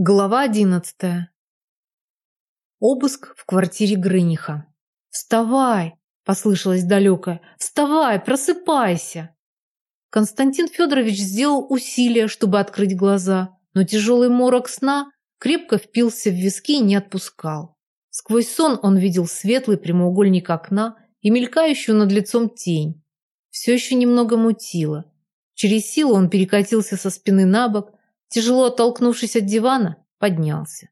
Глава одиннадцатая. Обыск в квартире Грыниха. «Вставай!» – послышалось далекое. «Вставай, просыпайся!» Константин Федорович сделал усилие, чтобы открыть глаза, но тяжелый морок сна крепко впился в виски и не отпускал. Сквозь сон он видел светлый прямоугольник окна и мелькающую над лицом тень. Все еще немного мутило. Через силу он перекатился со спины на бок, Тяжело оттолкнувшись от дивана, поднялся.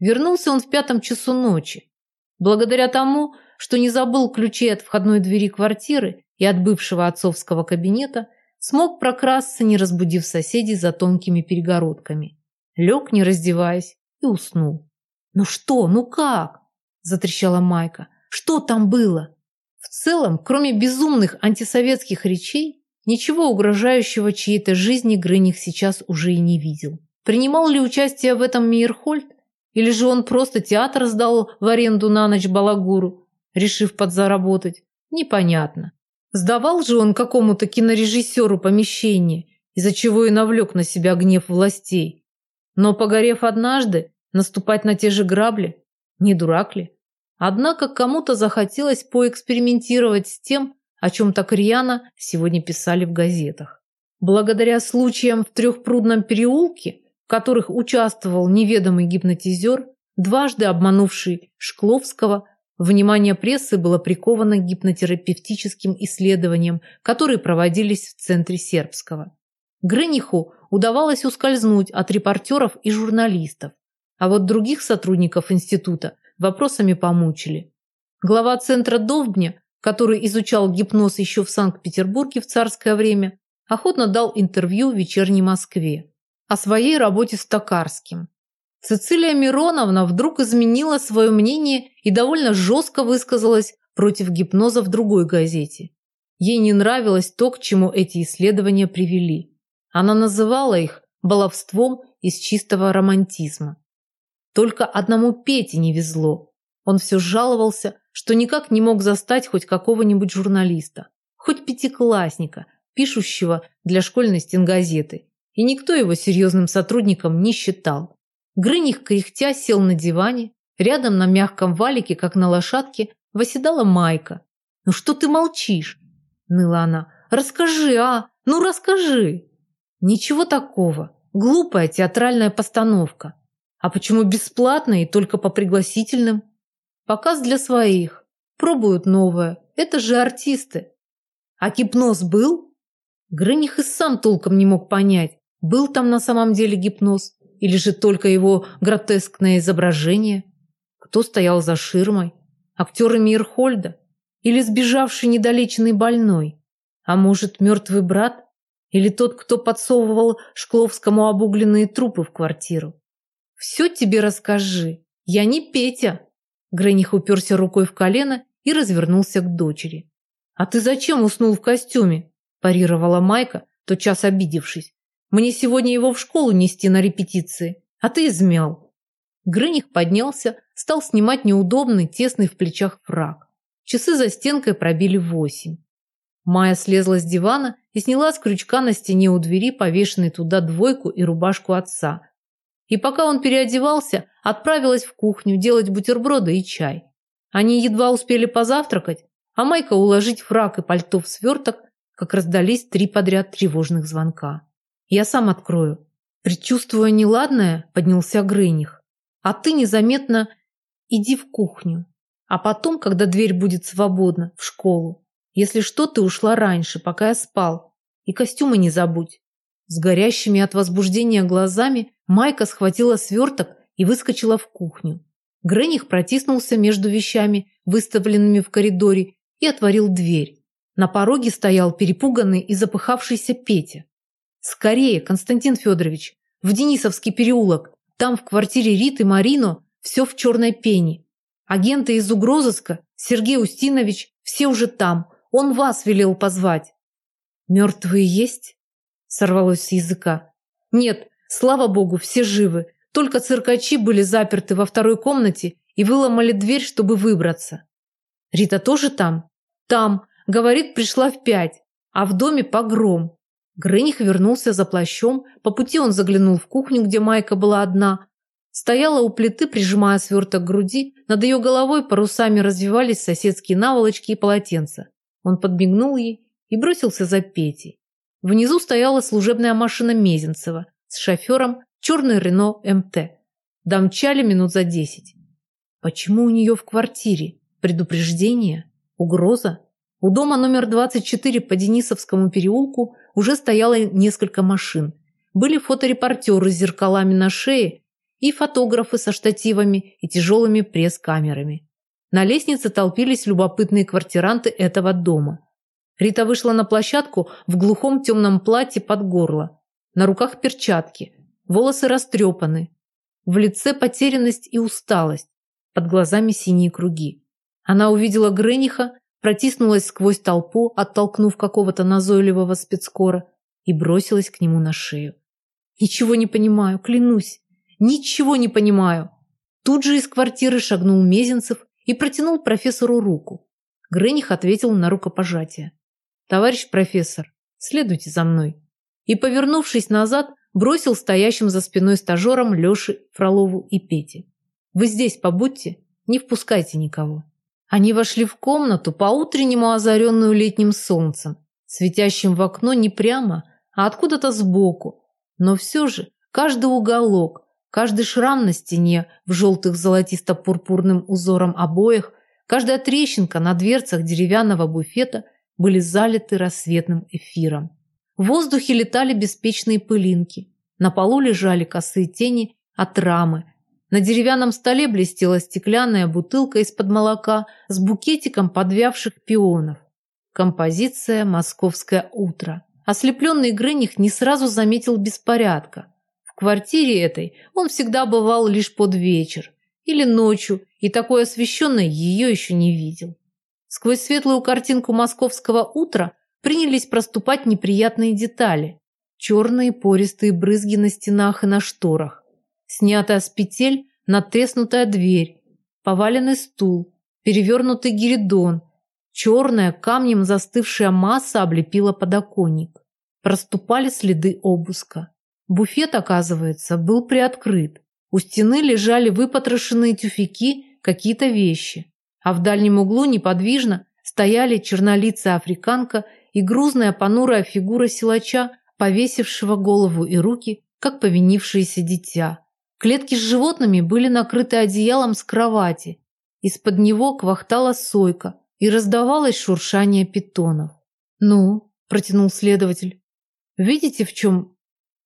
Вернулся он в пятом часу ночи. Благодаря тому, что не забыл ключи от входной двери квартиры и от бывшего отцовского кабинета, смог прокрасться, не разбудив соседей за тонкими перегородками. Лег, не раздеваясь, и уснул. «Ну что, ну как?» – затрещала Майка. «Что там было?» В целом, кроме безумных антисоветских речей, Ничего угрожающего чьей-то жизни Грыних сейчас уже и не видел. Принимал ли участие в этом Мейерхольд? Или же он просто театр сдал в аренду на ночь Балагуру, решив подзаработать? Непонятно. Сдавал же он какому-то кинорежиссеру помещение, из-за чего и навлек на себя гнев властей. Но, погорев однажды, наступать на те же грабли? Не дурак ли? Однако кому-то захотелось поэкспериментировать с тем, о чем так рьяно сегодня писали в газетах. Благодаря случаям в Трехпрудном переулке, в которых участвовал неведомый гипнотизер, дважды обманувший Шкловского, внимание прессы было приковано к гипнотерапевтическим исследованиям, которые проводились в центре Сербского. Грыниху удавалось ускользнуть от репортеров и журналистов, а вот других сотрудников института вопросами помучили. Глава центра Довбня который изучал гипноз еще в Санкт-Петербурге в царское время, охотно дал интервью в «Вечерней Москве» о своей работе с Токарским. Цицилия Мироновна вдруг изменила свое мнение и довольно жестко высказалась против гипноза в другой газете. Ей не нравилось то, к чему эти исследования привели. Она называла их баловством из чистого романтизма. Только одному Пете не везло. Он все жаловался, что никак не мог застать хоть какого-нибудь журналиста, хоть пятиклассника, пишущего для школьной стенгазеты. И никто его серьезным сотрудником не считал. Грыних кряхтя сел на диване, рядом на мягком валике, как на лошадке, восседала Майка. «Ну что ты молчишь?» – ныла она. «Расскажи, а? Ну расскажи!» «Ничего такого. Глупая театральная постановка. А почему бесплатно и только по пригласительным?» Показ для своих. Пробуют новое. Это же артисты. А гипноз был? Грыних и сам толком не мог понять, был там на самом деле гипноз или же только его гротескное изображение. Кто стоял за ширмой? Актеры Мирхольда? Или сбежавший недолеченный больной? А может, мертвый брат? Или тот, кто подсовывал Шкловскому обугленные трупы в квартиру? Все тебе расскажи. Я не Петя. Грених уперся рукой в колено и развернулся к дочери. «А ты зачем уснул в костюме?» – парировала Майка, тотчас обидевшись. «Мне сегодня его в школу нести на репетиции, а ты измял». Грыних поднялся, стал снимать неудобный, тесный в плечах фраг. Часы за стенкой пробили восемь. Майя слезла с дивана и сняла с крючка на стене у двери повешенный туда двойку и рубашку отца, и пока он переодевался, отправилась в кухню делать бутерброды и чай. Они едва успели позавтракать, а Майка уложить фрак и пальто в сверток, как раздались три подряд тревожных звонка. «Я сам открою». Предчувствуя неладное, поднялся Грыних. «А ты незаметно иди в кухню. А потом, когда дверь будет свободна, в школу. Если что, ты ушла раньше, пока я спал. И костюмы не забудь». С горящими от возбуждения глазами Майка схватила сверток и выскочила в кухню. Грених протиснулся между вещами, выставленными в коридоре, и отворил дверь. На пороге стоял перепуганный и запыхавшийся Петя. «Скорее, Константин Федорович, в Денисовский переулок. Там в квартире Риты Марино все в черной пене. Агенты из угрозыска, Сергей Устинович, все уже там. Он вас велел позвать». «Мертвые есть?» сорвалось с языка. Нет, слава богу, все живы. Только циркачи были заперты во второй комнате и выломали дверь, чтобы выбраться. Рита тоже там? Там. Говорит, пришла в пять. А в доме погром. Грыних вернулся за плащом. По пути он заглянул в кухню, где Майка была одна. Стояла у плиты, прижимая сверток к груди, над ее головой парусами развивались соседские наволочки и полотенца. Он подмигнул ей и бросился за Петей. Внизу стояла служебная машина Мезенцева с шофером черный Рено МТ. Домчали минут за десять. Почему у нее в квартире? Предупреждение? Угроза? У дома номер 24 по Денисовскому переулку уже стояло несколько машин. Были фоторепортеры с зеркалами на шее и фотографы со штативами и тяжелыми пресс-камерами. На лестнице толпились любопытные квартиранты этого дома. Рита вышла на площадку в глухом темном платье под горло. На руках перчатки, волосы растрепаны. В лице потерянность и усталость, под глазами синие круги. Она увидела Грениха, протиснулась сквозь толпу, оттолкнув какого-то назойливого спецкора, и бросилась к нему на шею. «Ничего не понимаю, клянусь, ничего не понимаю!» Тут же из квартиры шагнул Мезенцев и протянул профессору руку. Грених ответил на рукопожатие. «Товарищ профессор, следуйте за мной». И, повернувшись назад, бросил стоящим за спиной стажерам Леше, Фролову и Пете. «Вы здесь побудьте, не впускайте никого». Они вошли в комнату, по-утреннему озаренную летним солнцем, светящим в окно не прямо, а откуда-то сбоку. Но все же каждый уголок, каждый шрам на стене в желтых золотисто-пурпурным узором обоях, каждая трещинка на дверцах деревянного буфета были залиты рассветным эфиром. В воздухе летали беспечные пылинки. На полу лежали косые тени от рамы, на деревянном столе блестела стеклянная бутылка из-под молока с букетиком подвявших пионов. Композиция «Московское утро». Ослепленный Грених не сразу заметил беспорядка. В квартире этой он всегда бывал лишь под вечер или ночью, и такой освещенной ее еще не видел. Сквозь светлую картинку московского утра принялись проступать неприятные детали. Черные пористые брызги на стенах и на шторах, снятая с петель натреснутая дверь, поваленный стул, перевернутый гиридон, черная камнем застывшая масса облепила подоконник. Проступали следы обыска. Буфет, оказывается, был приоткрыт. У стены лежали выпотрошенные тюфяки, какие-то вещи. А в дальнем углу неподвижно стояли чернолицая африканка и грузная понурая фигура силача, повесившего голову и руки, как повинившееся дитя. Клетки с животными были накрыты одеялом с кровати. Из-под него квахтала сойка и раздавалось шуршание питонов. «Ну?» – протянул следователь. «Видите, в чем?»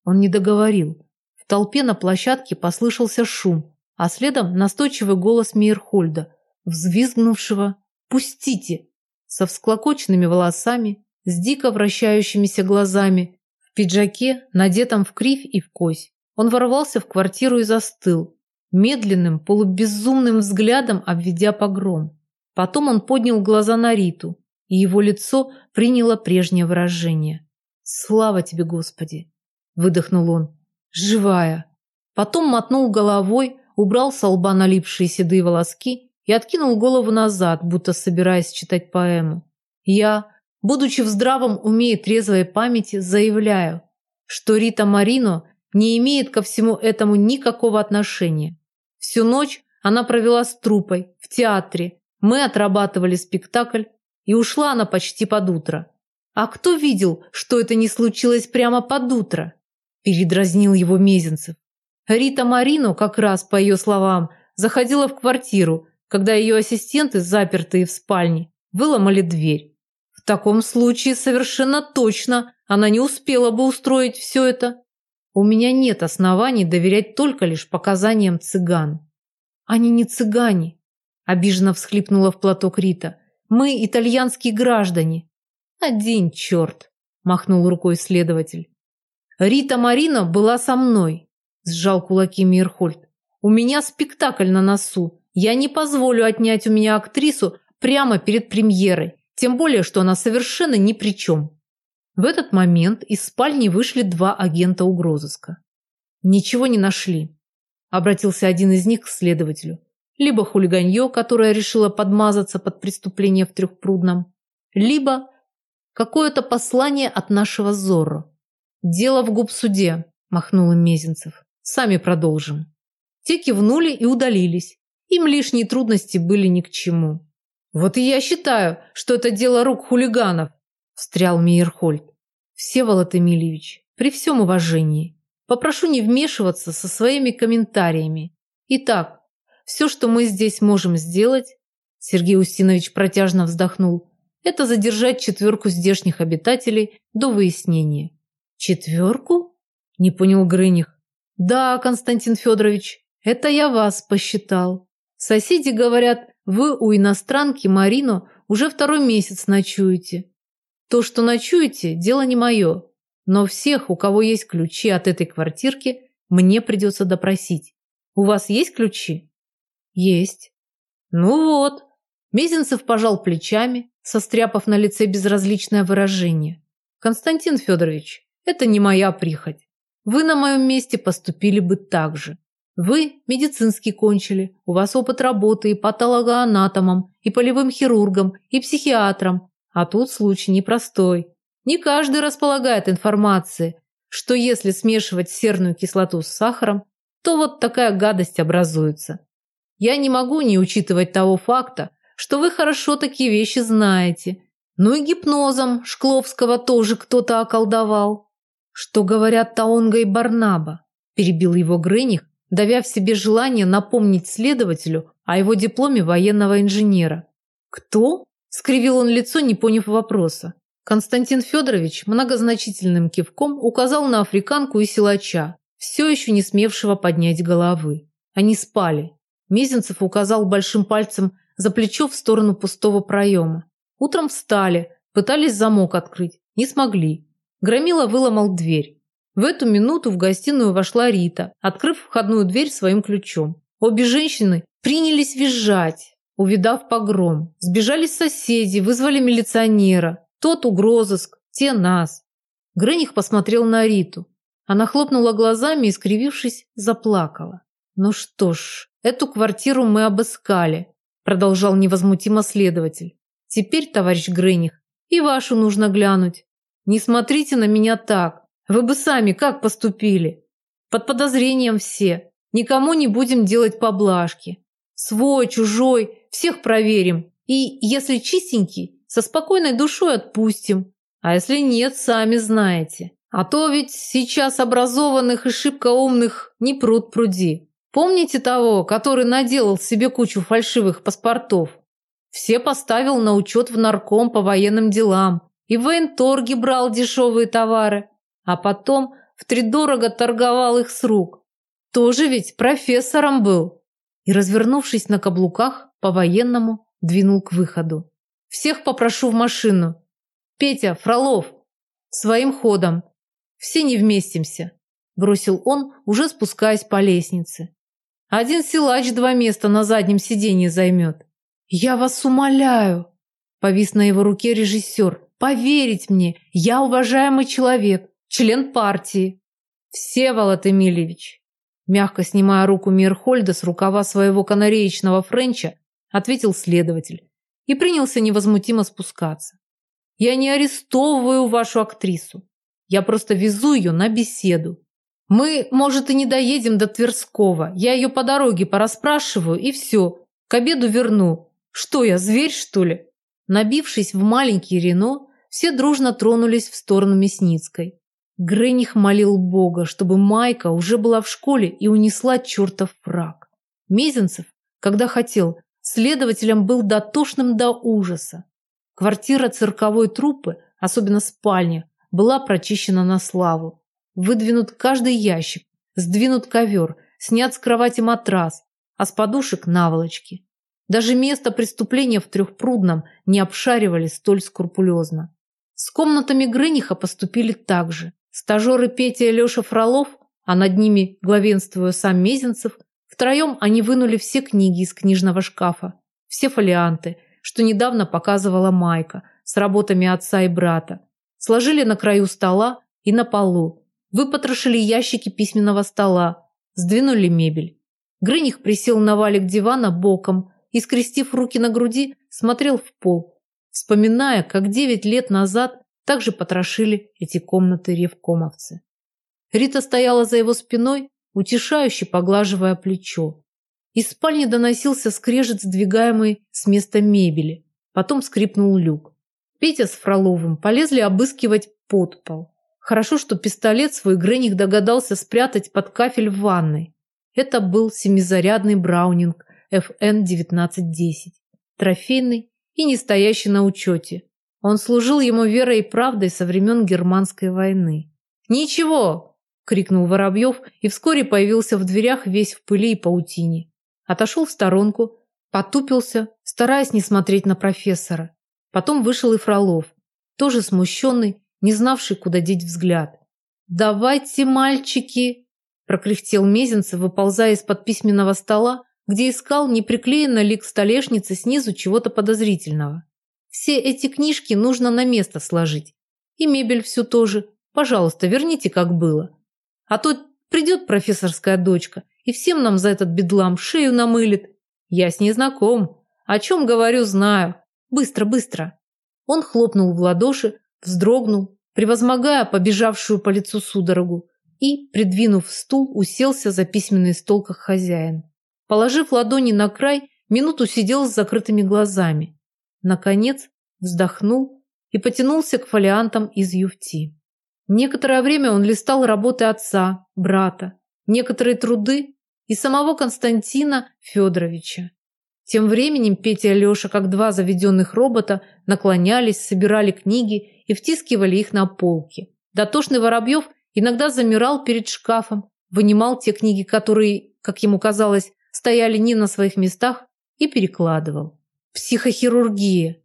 Он не договорил. В толпе на площадке послышался шум, а следом настойчивый голос Мейерхольда, взвизгнувшего «Пустите!» со всклокоченными волосами, с дико вращающимися глазами, в пиджаке, надетом в кривь и в кось. Он ворвался в квартиру и застыл, медленным, полубезумным взглядом обведя погром. Потом он поднял глаза на Риту, и его лицо приняло прежнее выражение. «Слава тебе, Господи!» – выдохнул он. «Живая!» Потом мотнул головой, убрал с лба налипшие седые волоски и откинул голову назад, будто собираясь читать поэму. «Я, будучи в здравом уме и трезвой памяти, заявляю, что Рита Марино не имеет ко всему этому никакого отношения. Всю ночь она провела с трупой в театре. Мы отрабатывали спектакль, и ушла она почти под утро. А кто видел, что это не случилось прямо под утро? Передразнил его Мезенцев. Рита Марино, как раз по ее словам, заходила в квартиру, когда ее ассистенты, запертые в спальне, выломали дверь. Таком случае совершенно точно она не успела бы устроить все это. У меня нет оснований доверять только лишь показаниям цыган. Они не цыгане, обиженно всхлипнула в платок Рита. Мы итальянские граждане. Один черт, махнул рукой следователь. Рита Марина была со мной, сжал кулаки Мирхольд. У меня спектакль на носу. Я не позволю отнять у меня актрису прямо перед премьерой, тем более, что она совершенно ни при чем. В этот момент из спальни вышли два агента угрозыска. «Ничего не нашли», – обратился один из них к следователю. «Либо хулиганье, которое решило подмазаться под преступление в Трехпрудном, либо какое-то послание от нашего Зорро. Дело в губсуде», – махнул им Мезенцев. «Сами продолжим». Те кивнули и удалились. Им лишние трудности были ни к чему. «Вот и я считаю, что это дело рук хулиганов», – встрял Мейерхольд. «Всеволод Эмильевич, при всем уважении, попрошу не вмешиваться со своими комментариями. Итак, все, что мы здесь можем сделать, Сергей Устинович протяжно вздохнул, это задержать четверку здешних обитателей до выяснения. Четверку? Не понял Грыних. Да, Константин Федорович, это я вас посчитал. Соседи говорят, вы у иностранки Марину уже второй месяц ночуете. То, что ночуете, дело не мое. Но всех, у кого есть ключи от этой квартирки, мне придется допросить. У вас есть ключи? Есть. Ну вот. Мезенцев пожал плечами, состряпав на лице безразличное выражение. Константин Федорович, это не моя прихоть. Вы на моем месте поступили бы так же. Вы медицинский кончили, у вас опыт работы и патологоанатомом, и полевым хирургом, и психиатром. А тут случай непростой. Не каждый располагает информацией, что если смешивать серную кислоту с сахаром, то вот такая гадость образуется. Я не могу не учитывать того факта, что вы хорошо такие вещи знаете. Ну и гипнозом Шкловского тоже кто-то околдовал. Что говорят Таонга и Барнаба? Перебил его Грених, давя в себе желание напомнить следователю о его дипломе военного инженера. «Кто?» – скривил он лицо, не поняв вопроса. Константин Федорович многозначительным кивком указал на африканку и силача, все еще не смевшего поднять головы. Они спали. Мезенцев указал большим пальцем за плечо в сторону пустого проема. Утром встали, пытались замок открыть, не смогли. Громила выломал дверь. В эту минуту в гостиную вошла Рита, открыв входную дверь своим ключом. Обе женщины принялись визжать, увидав погром. Сбежались соседи, вызвали милиционера. Тот угрозыск, те нас. Грених посмотрел на Риту. Она хлопнула глазами и, скривившись, заплакала. «Ну что ж, эту квартиру мы обыскали», продолжал невозмутимо следователь. «Теперь, товарищ Грених, и вашу нужно глянуть. Не смотрите на меня так. Вы бы сами как поступили? Под подозрением все. Никому не будем делать поблажки. Свой, чужой, всех проверим. И, если чистенький, со спокойной душой отпустим. А если нет, сами знаете. А то ведь сейчас образованных и шибко умных не пруд пруди. Помните того, который наделал себе кучу фальшивых паспортов? Все поставил на учет в нарком по военным делам. И в военторге брал дешевые товары а потом втридорого торговал их с рук. Тоже ведь профессором был. И, развернувшись на каблуках, по-военному двинул к выходу. «Всех попрошу в машину. Петя, Фролов, своим ходом. Все не вместимся», – бросил он, уже спускаясь по лестнице. «Один силач два места на заднем сиденье займет». «Я вас умоляю», – повис на его руке режиссер. «Поверить мне, я уважаемый человек член партии. Всеволод Эмильевич, мягко снимая руку Мирхольда с рукава своего канареечного френча, ответил следователь и принялся невозмутимо спускаться. Я не арестовываю вашу актрису. Я просто везу ее на беседу. Мы, может, и не доедем до Тверского. Я ее по дороге порасспрашиваю, и все. К обеду верну. Что я, зверь, что ли? Набившись в маленький Рено, все дружно тронулись в сторону Мясницкой. Грених молил Бога, чтобы Майка уже была в школе и унесла чертов фраг. Мезенцев, когда хотел, следователем был дотошным до ужаса. Квартира цирковой труппы, особенно спальня, была прочищена на славу. Выдвинут каждый ящик, сдвинут ковер, снят с кровати матрас, а с подушек наволочки. Даже место преступления в Трехпрудном не обшаривали столь скрупулезно. С комнатами Грыниха поступили так же. Стажеры Петя и Леша Фролов, а над ними, главенствуя сам Мезенцев, втроем они вынули все книги из книжного шкафа, все фолианты, что недавно показывала Майка, с работами отца и брата. Сложили на краю стола и на полу, выпотрошили ящики письменного стола, сдвинули мебель. Грыних присел на валик дивана боком и, скрестив руки на груди, смотрел в пол, вспоминая, как девять лет назад также потрошили эти комнаты ревкомовцы. Рита стояла за его спиной, утешающе поглаживая плечо. Из спальни доносился скрежет, сдвигаемый с места мебели. Потом скрипнул люк. Петя с Фроловым полезли обыскивать подпол. Хорошо, что пистолет свой Грених догадался спрятать под кафель в ванной. Это был семизарядный Браунинг FN-1910. Трофейный и не стоящий на учете. Он служил ему верой и правдой со времен Германской войны. «Ничего!» – крикнул Воробьев и вскоре появился в дверях весь в пыли и паутине. Отошел в сторонку, потупился, стараясь не смотреть на профессора. Потом вышел и Фролов, тоже смущенный, не знавший, куда деть взгляд. «Давайте, мальчики!» – прокряхтел Мезенцев, выползая из-под письменного стола, где искал неприклеенно ли к столешнице снизу чего-то подозрительного. «Все эти книжки нужно на место сложить. И мебель всю тоже. Пожалуйста, верните, как было. А то придет профессорская дочка и всем нам за этот бедлам шею намылит. Я с ней знаком. О чем говорю, знаю. Быстро, быстро!» Он хлопнул в ладоши, вздрогнул, превозмогая побежавшую по лицу судорогу, и, придвинув стул, уселся за письменный стол как хозяин. Положив ладони на край, минуту сидел с закрытыми глазами. Наконец вздохнул и потянулся к фолиантам из юфти. Некоторое время он листал работы отца, брата, некоторые труды и самого Константина Федоровича. Тем временем Петя и Леша, как два заведенных робота, наклонялись, собирали книги и втискивали их на полки. Дотошный Воробьев иногда замирал перед шкафом, вынимал те книги, которые, как ему казалось, стояли не на своих местах, и перекладывал. Психохирургия.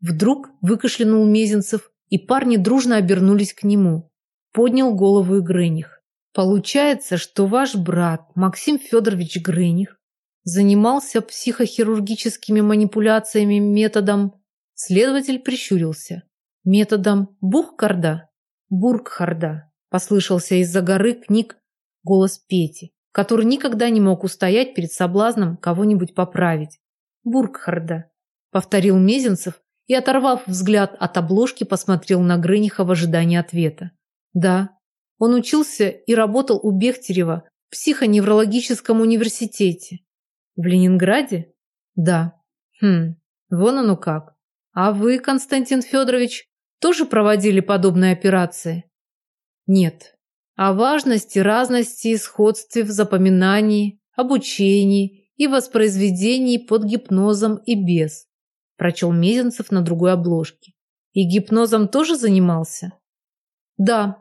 Вдруг выкашлянул Мезенцев, и парни дружно обернулись к нему. Поднял голову и Грених. Получается, что ваш брат Максим Федорович Грених занимался психохирургическими манипуляциями методом... Следователь прищурился. Методом Бухкарда? Бургхарда. Послышался из-за горы книг голос Пети, который никогда не мог устоять перед соблазном кого-нибудь поправить. Бургхарда. Повторил Мезенцев и, оторвав взгляд от обложки, посмотрел на Грыниха в ожидании ответа. Да, он учился и работал у Бехтерева в психоневрологическом университете. В Ленинграде? Да. Хм, вон оно как. А вы, Константин Федорович, тоже проводили подобные операции? Нет. О важности, разности и сходстве в запоминании, обучении и воспроизведении под гипнозом и без. Прочел Мезенцев на другой обложке. И гипнозом тоже занимался? Да.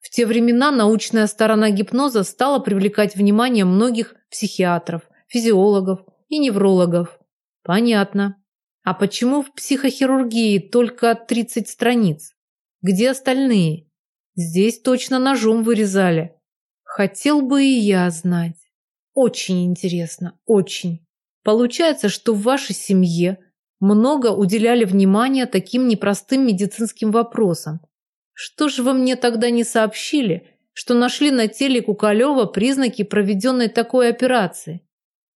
В те времена научная сторона гипноза стала привлекать внимание многих психиатров – физиологов и неврологов. Понятно. А почему в психохирургии только 30 страниц? Где остальные? Здесь точно ножом вырезали. Хотел бы и я знать. Очень интересно, очень. Получается, что в вашей семье много уделяли внимания таким непростым медицинским вопросам. Что же вы мне тогда не сообщили, что нашли на теле Кукалева признаки проведенной такой операции?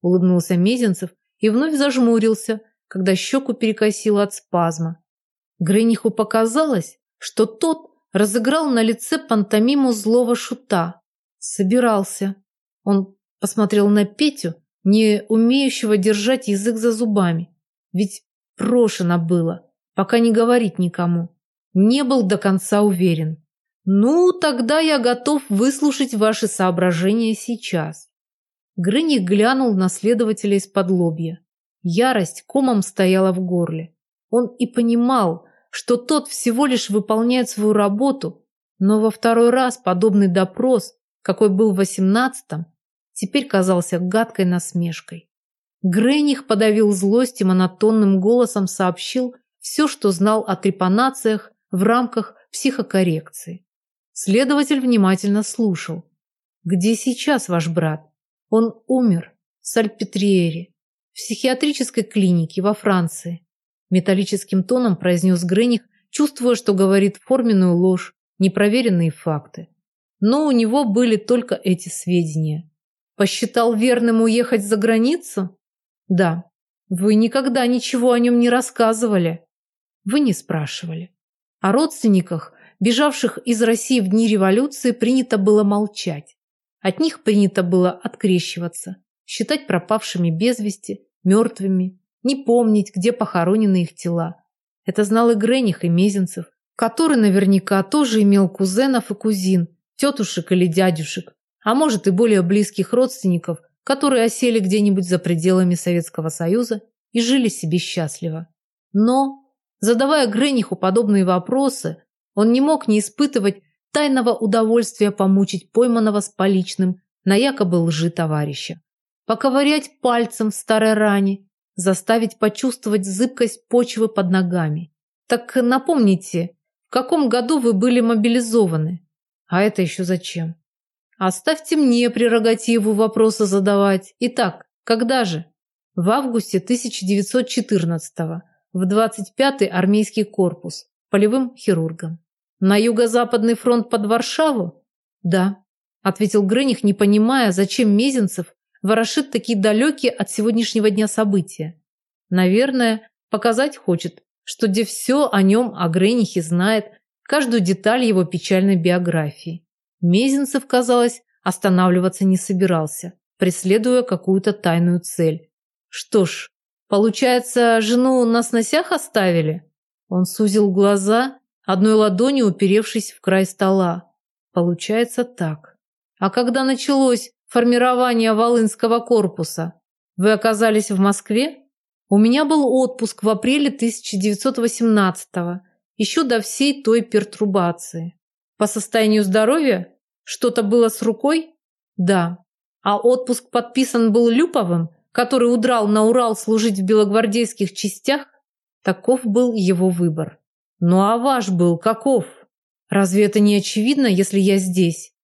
Улыбнулся Мезенцев и вновь зажмурился, когда щеку перекосило от спазма. Грениху показалось, что тот разыграл на лице пантомиму злого шута. Собирался. Он посмотрел на Петю, не умеющего держать язык за зубами. Ведь прошено было, пока не говорить никому. Не был до конца уверен. Ну, тогда я готов выслушать ваши соображения сейчас. Грыник глянул на следователя из-под лобья. Ярость комом стояла в горле. Он и понимал, что тот всего лишь выполняет свою работу, но во второй раз подобный допрос, какой был в восемнадцатом, теперь казался гадкой насмешкой. Грених подавил злость и монотонным голосом сообщил все, что знал о трепанациях в рамках психокоррекции. Следователь внимательно слушал. «Где сейчас ваш брат?» Он умер в Сальпетриере, в психиатрической клинике во Франции. Металлическим тоном произнес Грених, чувствуя, что говорит форменную ложь, непроверенные факты. Но у него были только эти сведения. Посчитал верным уехать за границу? Да. Вы никогда ничего о нем не рассказывали. Вы не спрашивали. О родственниках, бежавших из России в дни революции, принято было молчать. От них принято было открещиваться, считать пропавшими без вести, мертвыми, не помнить, где похоронены их тела. Это знал и Грених, и Мезенцев, который наверняка тоже имел кузенов и кузин, тетушек или дядюшек, а может и более близких родственников, которые осели где-нибудь за пределами Советского Союза и жили себе счастливо. Но, задавая Грениху подобные вопросы, он не мог не испытывать тайного удовольствия помучить пойманного с поличным на якобы лжи товарища. Поковырять пальцем в старой ране, заставить почувствовать зыбкость почвы под ногами. Так напомните, в каком году вы были мобилизованы? А это еще зачем? Оставьте мне прерогативу вопроса задавать. Итак, когда же? В августе 1914-го, в 25-й армейский корпус, полевым хирургом. На юго-западный фронт под Варшаву? Да, ответил Грених, не понимая, зачем Мезенцев ворошит такие далекие от сегодняшнего дня события. Наверное, показать хочет, что где все о нем, о Гренихе знает, каждую деталь его печальной биографии. Мезенцев, казалось, останавливаться не собирался, преследуя какую-то тайную цель. Что ж, получается, жену на сносях оставили? Он сузил глаза, одной ладонью уперевшись в край стола. Получается так. А когда началось формирование Волынского корпуса, вы оказались в Москве? У меня был отпуск в апреле 1918-го, еще до всей той пертурбации. По состоянию здоровья? Что-то было с рукой? Да. А отпуск подписан был Люповым, который удрал на Урал служить в белогвардейских частях? Таков был его выбор. Ну а ваш был каков? Разве это не очевидно, если я здесь?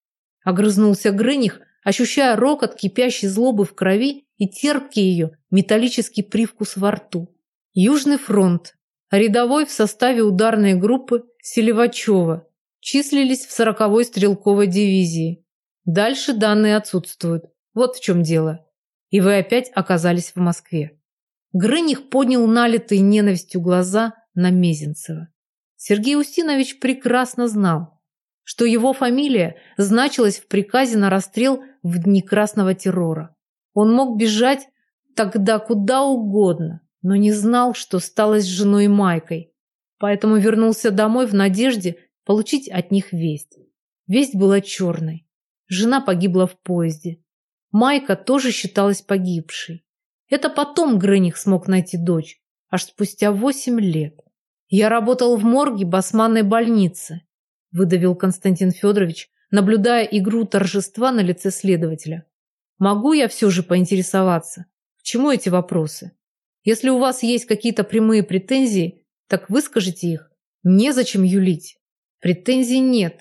Огрызнулся Грыних, ощущая рокот кипящей злобы в крови и терпкий ее металлический привкус во рту. Южный фронт. Рядовой в составе ударной группы Селивачева числились в 40-й стрелковой дивизии. Дальше данные отсутствуют. Вот в чем дело. И вы опять оказались в Москве. Грыних поднял налитые ненавистью глаза на Мезенцева. Сергей Устинович прекрасно знал, что его фамилия значилась в приказе на расстрел в дни красного террора. Он мог бежать тогда куда угодно, но не знал, что стало с женой Майкой, поэтому вернулся домой в надежде получить от них весть. Весть была черной. Жена погибла в поезде. Майка тоже считалась погибшей. Это потом Грених смог найти дочь, аж спустя восемь лет. Я работал в морге басманной больницы, выдавил Константин Федорович, наблюдая игру торжества на лице следователя. Могу я все же поинтересоваться, к чему эти вопросы? Если у вас есть какие-то прямые претензии, так выскажите их. Незачем юлить. Претензий нет.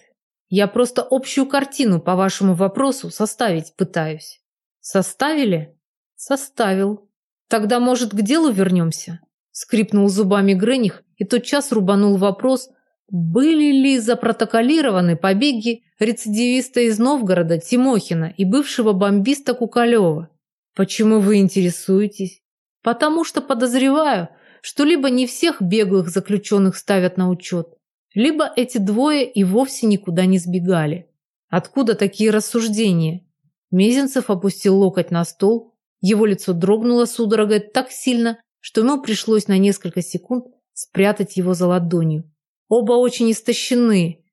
Я просто общую картину по вашему вопросу составить пытаюсь. Составили? Составил. Тогда, может, к делу вернемся? Скрипнул зубами Грених и тотчас рубанул вопрос, были ли запротоколированы побеги рецидивиста из Новгорода Тимохина и бывшего бомбиста Кукалева. Почему вы интересуетесь? Потому что подозреваю, что либо не всех беглых заключенных ставят на учет, либо эти двое и вовсе никуда не сбегали. Откуда такие рассуждения? Мезенцев опустил локоть на стол, его лицо дрогнуло судорогой так сильно, что ему пришлось на несколько секунд спрятать его за ладонью. Оба очень истощены.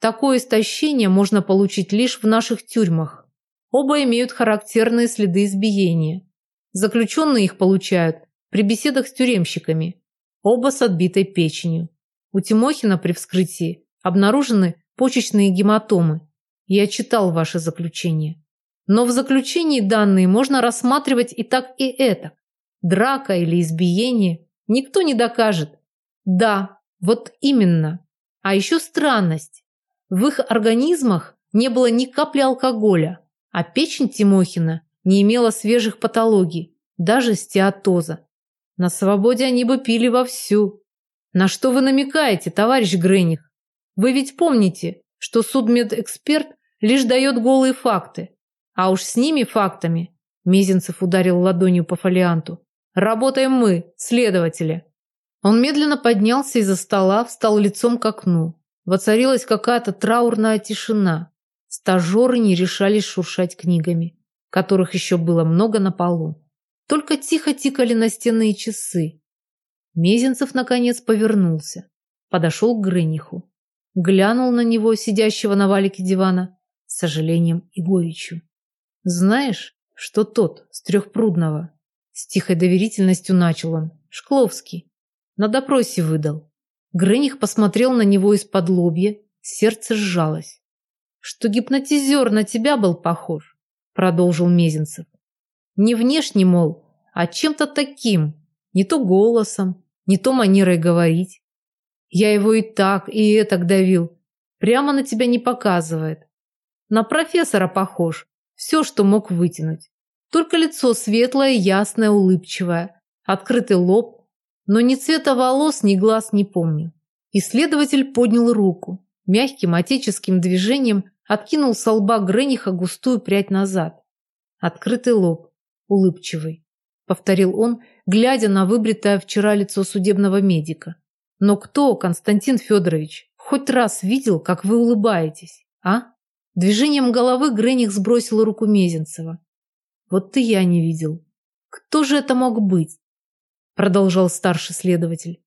Такое истощение можно получить лишь в наших тюрьмах. Оба имеют характерные следы избиения. Заключенные их получают при беседах с тюремщиками. Оба с отбитой печенью. У Тимохина при вскрытии обнаружены почечные гематомы. Я читал ваше заключение. Но в заключении данные можно рассматривать и так, и это. Драка или избиение никто не докажет. Да, вот именно. А еще странность. В их организмах не было ни капли алкоголя, а печень Тимохина не имела свежих патологий, даже стеатоза. На свободе они бы пили вовсю. На что вы намекаете, товарищ Грених? Вы ведь помните, что судмедэксперт лишь дает голые факты. А уж с ними фактами, Мезенцев ударил ладонью по фолианту, работаем мы, следователи. Он медленно поднялся из-за стола, встал лицом к окну. Воцарилась какая-то траурная тишина. Стажеры не решались шуршать книгами, которых еще было много на полу. Только тихо тикали настенные часы. Мезенцев, наконец, повернулся. Подошел к Грыниху. Глянул на него, сидящего на валике дивана, с сожалением и горечью. «Знаешь, что тот, с Трехпрудного?» С тихой доверительностью начал он. «Шкловский. На допросе выдал». Грыних посмотрел на него из-под лобья, сердце сжалось. «Что гипнотизер на тебя был похож?» Продолжил Мезенцев. Не внешне, мол, а чем-то таким. Не то голосом, не то манерой говорить. Я его и так, и этак давил. Прямо на тебя не показывает. На профессора похож. Все, что мог вытянуть. Только лицо светлое, ясное, улыбчивое. Открытый лоб. Но ни цвета волос, ни глаз не помню. Исследователь поднял руку. Мягким отеческим движением откинул со лба Грениха густую прядь назад. Открытый лоб улыбчивый», — повторил он, глядя на выбритое вчера лицо судебного медика. «Но кто, Константин Федорович, хоть раз видел, как вы улыбаетесь, а?» Движением головы Грених сбросил руку Мезенцева. «Вот ты я не видел. Кто же это мог быть?» Продолжал старший следователь.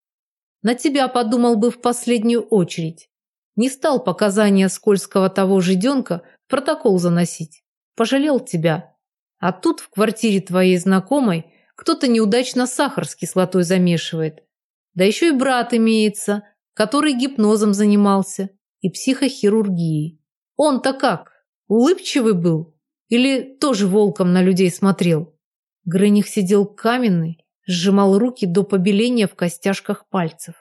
«На тебя подумал бы в последнюю очередь. Не стал показания скользкого того жиденка в протокол заносить. Пожалел тебя, а тут в квартире твоей знакомой кто-то неудачно сахар с кислотой замешивает. Да еще и брат имеется, который гипнозом занимался и психохирургией. Он-то как? Улыбчивый был? Или тоже волком на людей смотрел? Грыних сидел каменный, сжимал руки до побеления в костяшках пальцев.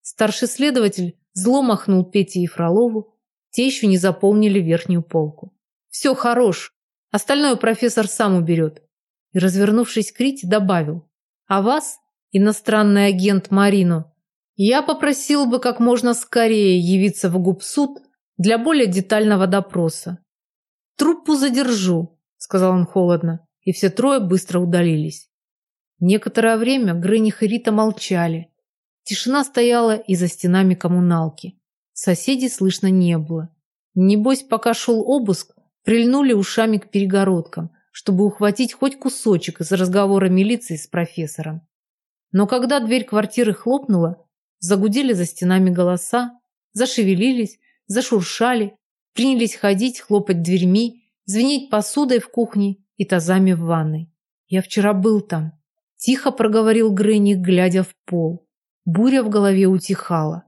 Старший следователь зло махнул Пете и Фролову, те еще не заполнили верхнюю полку. «Все, хорош, Остальное профессор сам уберет. И, развернувшись к Рите, добавил. А вас, иностранный агент Марино, я попросил бы как можно скорее явиться в губсуд для более детального допроса. Труппу задержу, сказал он холодно, и все трое быстро удалились. Некоторое время Грыних и Рита молчали. Тишина стояла и за стенами коммуналки. Соседей слышно не было. Небось, пока шел обыск, прильнули ушами к перегородкам, чтобы ухватить хоть кусочек из разговора милиции с профессором. Но когда дверь квартиры хлопнула, загудели за стенами голоса, зашевелились, зашуршали, принялись ходить, хлопать дверьми, звенеть посудой в кухне и тазами в ванной. «Я вчера был там», – тихо проговорил Грыник, глядя в пол. Буря в голове утихала.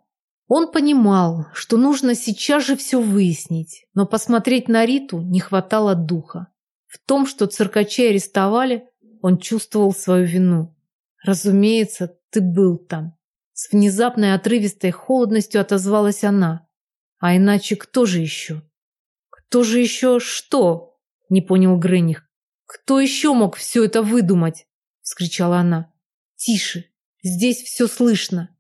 Он понимал, что нужно сейчас же все выяснить, но посмотреть на Риту не хватало духа. В том, что циркачей арестовали, он чувствовал свою вину. Разумеется, ты был там. С внезапной отрывистой холодностью отозвалась она. А иначе кто же еще? Кто же еще что? Не понял Грыних. Кто еще мог все это выдумать? Вскричала она. Тише, здесь все слышно.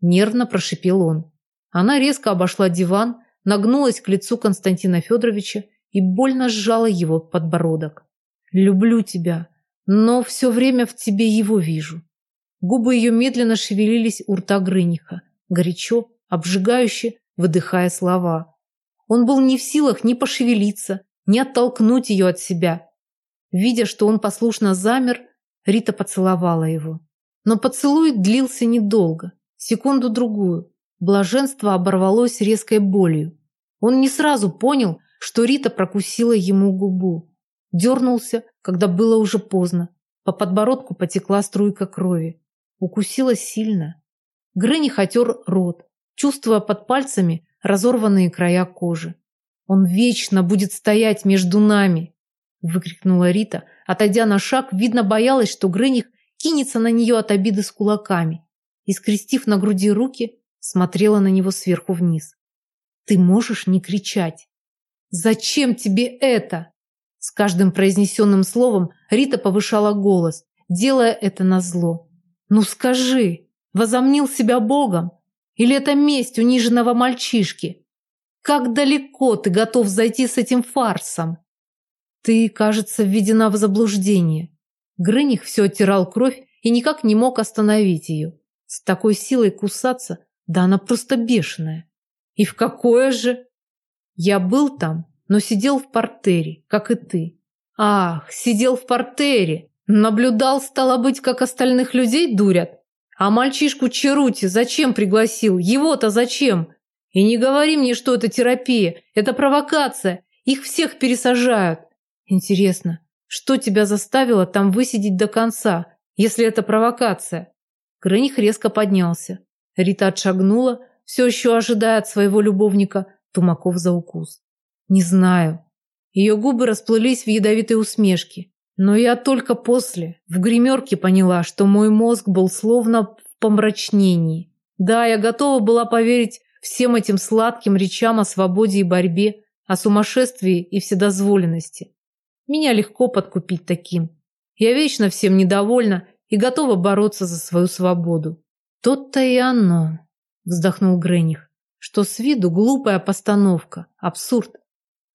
Нервно прошипел он. Она резко обошла диван, нагнулась к лицу Константина Федоровича и больно сжала его подбородок. «Люблю тебя, но все время в тебе его вижу». Губы ее медленно шевелились у рта Грыниха, горячо, обжигающе, выдыхая слова. Он был не в силах ни пошевелиться, ни оттолкнуть ее от себя. Видя, что он послушно замер, Рита поцеловала его. Но поцелуй длился недолго секунду-другую. Блаженство оборвалось резкой болью. Он не сразу понял, что Рита прокусила ему губу. Дернулся, когда было уже поздно. По подбородку потекла струйка крови. Укусила сильно. Грыни хотер рот, чувствуя под пальцами разорванные края кожи. «Он вечно будет стоять между нами!» выкрикнула Рита, отойдя на шаг, видно боялась, что Грыних кинется на нее от обиды с кулаками и, скрестив на груди руки, смотрела на него сверху вниз. «Ты можешь не кричать?» «Зачем тебе это?» С каждым произнесенным словом Рита повышала голос, делая это назло. «Ну скажи, возомнил себя Богом? Или это месть униженного мальчишки? Как далеко ты готов зайти с этим фарсом?» «Ты, кажется, введена в заблуждение». Грыних все оттирал кровь и никак не мог остановить ее. С такой силой кусаться, да она просто бешеная. И в какое же? Я был там, но сидел в портере, как и ты. Ах, сидел в портере. Наблюдал, стало быть, как остальных людей дурят. А мальчишку Черути зачем пригласил? Его-то зачем? И не говори мне, что это терапия. Это провокация. Их всех пересажают. Интересно, что тебя заставило там высидеть до конца, если это провокация? Грених резко поднялся. Рита отшагнула, все еще ожидая от своего любовника Тумаков за укус. Не знаю. Ее губы расплылись в ядовитой усмешке. Но я только после, в гримерке поняла, что мой мозг был словно в помрачнении. Да, я готова была поверить всем этим сладким речам о свободе и борьбе, о сумасшествии и вседозволенности. Меня легко подкупить таким. Я вечно всем недовольна и готова бороться за свою свободу. Тот-то и оно, вздохнул Грених, что с виду глупая постановка, абсурд.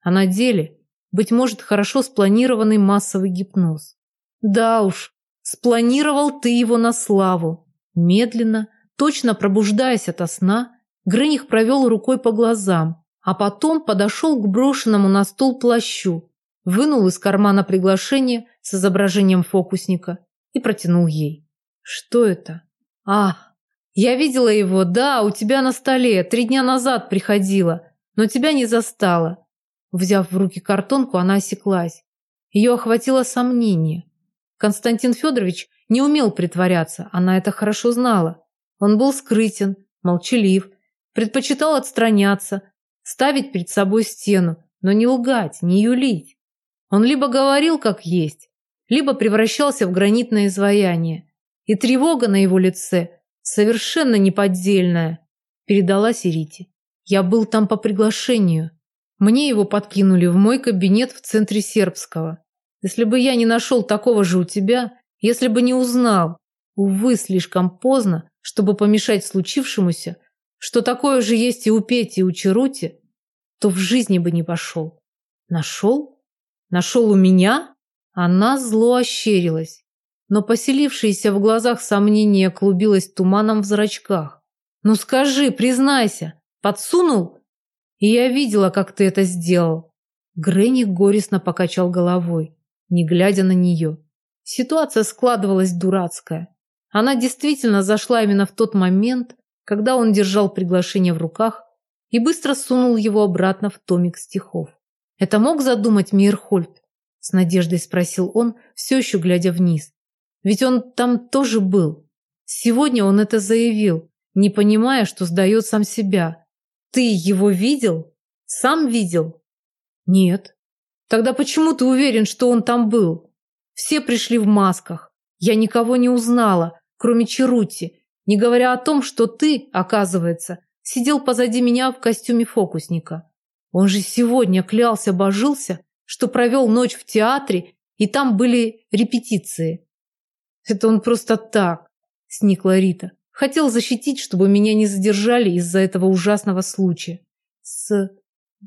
А на деле быть может, хорошо спланированный массовый гипноз. Да уж, спланировал ты его на славу. Медленно, точно пробуждаясь ото сна, Грених провел рукой по глазам, а потом подошел к брошенному на стол плащу, вынул из кармана приглашение с изображением фокусника и протянул ей. Что это? А, я видела его, да, у тебя на столе, три дня назад приходила, но тебя не застала. Взяв в руки картонку, она осеклась. Ее охватило сомнение. Константин Федорович не умел притворяться, она это хорошо знала. Он был скрытен, молчалив, предпочитал отстраняться, ставить перед собой стену, но не лгать, не юлить. Он либо говорил как есть, либо превращался в гранитное изваяние. И тревога на его лице, совершенно неподдельная, передалась Ирите. Я был там по приглашению. Мне его подкинули в мой кабинет в центре Сербского. Если бы я не нашел такого же у тебя, если бы не узнал, увы, слишком поздно, чтобы помешать случившемуся, что такое же есть и у Пети, и у Черути, то в жизни бы не пошел. Нашел? Нашел у меня? Она зло ощерилась, но поселившееся в глазах сомнение клубилось туманом в зрачках. «Ну скажи, признайся, подсунул и я видела, как ты это сделал. Грэнни горестно покачал головой, не глядя на нее. Ситуация складывалась дурацкая. Она действительно зашла именно в тот момент, когда он держал приглашение в руках и быстро сунул его обратно в томик стихов. «Это мог задумать Мирхольд?» – с надеждой спросил он, все еще глядя вниз. «Ведь он там тоже был. Сегодня он это заявил, не понимая, что сдает сам себя. Ты его видел? Сам видел? Нет. Тогда почему ты уверен, что он там был? Все пришли в масках. Я никого не узнала, кроме Черути, не говоря о том, что ты, оказывается, сидел позади меня в костюме фокусника. Он же сегодня клялся-божился, что провел ночь в театре, и там были репетиции. Это он просто так, сникла Рита. Хотел защитить, чтобы меня не задержали из-за этого ужасного случая. С...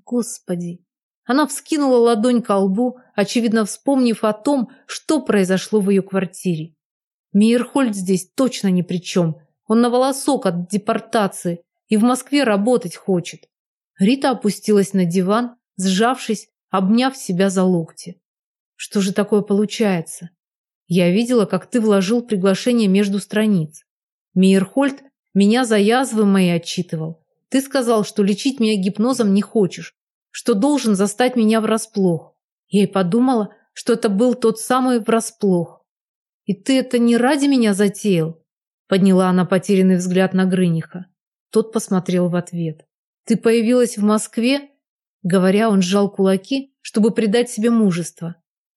Господи. Она вскинула ладонь к лбу, очевидно вспомнив о том, что произошло в ее квартире. Мейерхольд здесь точно ни при чем. Он на волосок от депортации и в Москве работать хочет. Рита опустилась на диван, сжавшись, обняв себя за локти. Что же такое получается? Я видела, как ты вложил приглашение между страниц. Мейерхольд меня за язвы мои отчитывал. Ты сказал, что лечить меня гипнозом не хочешь, что должен застать меня врасплох. Я и подумала, что это был тот самый врасплох. И ты это не ради меня затеял? Подняла она потерянный взгляд на Грыниха. Тот посмотрел в ответ. Ты появилась в Москве? Говоря, он сжал кулаки, чтобы придать себе мужество.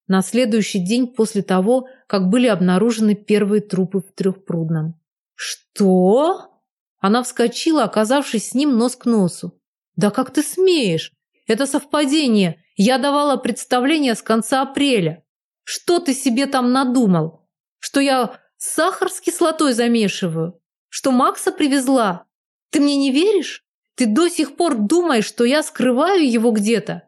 На следующий день после того, как были обнаружены первые трупы в Трехпрудном. «Что?» Она вскочила, оказавшись с ним нос к носу. «Да как ты смеешь? Это совпадение. Я давала представление с конца апреля. Что ты себе там надумал? Что я сахар с кислотой замешиваю? Что Макса привезла? Ты мне не веришь? Ты до сих пор думаешь, что я скрываю его где-то?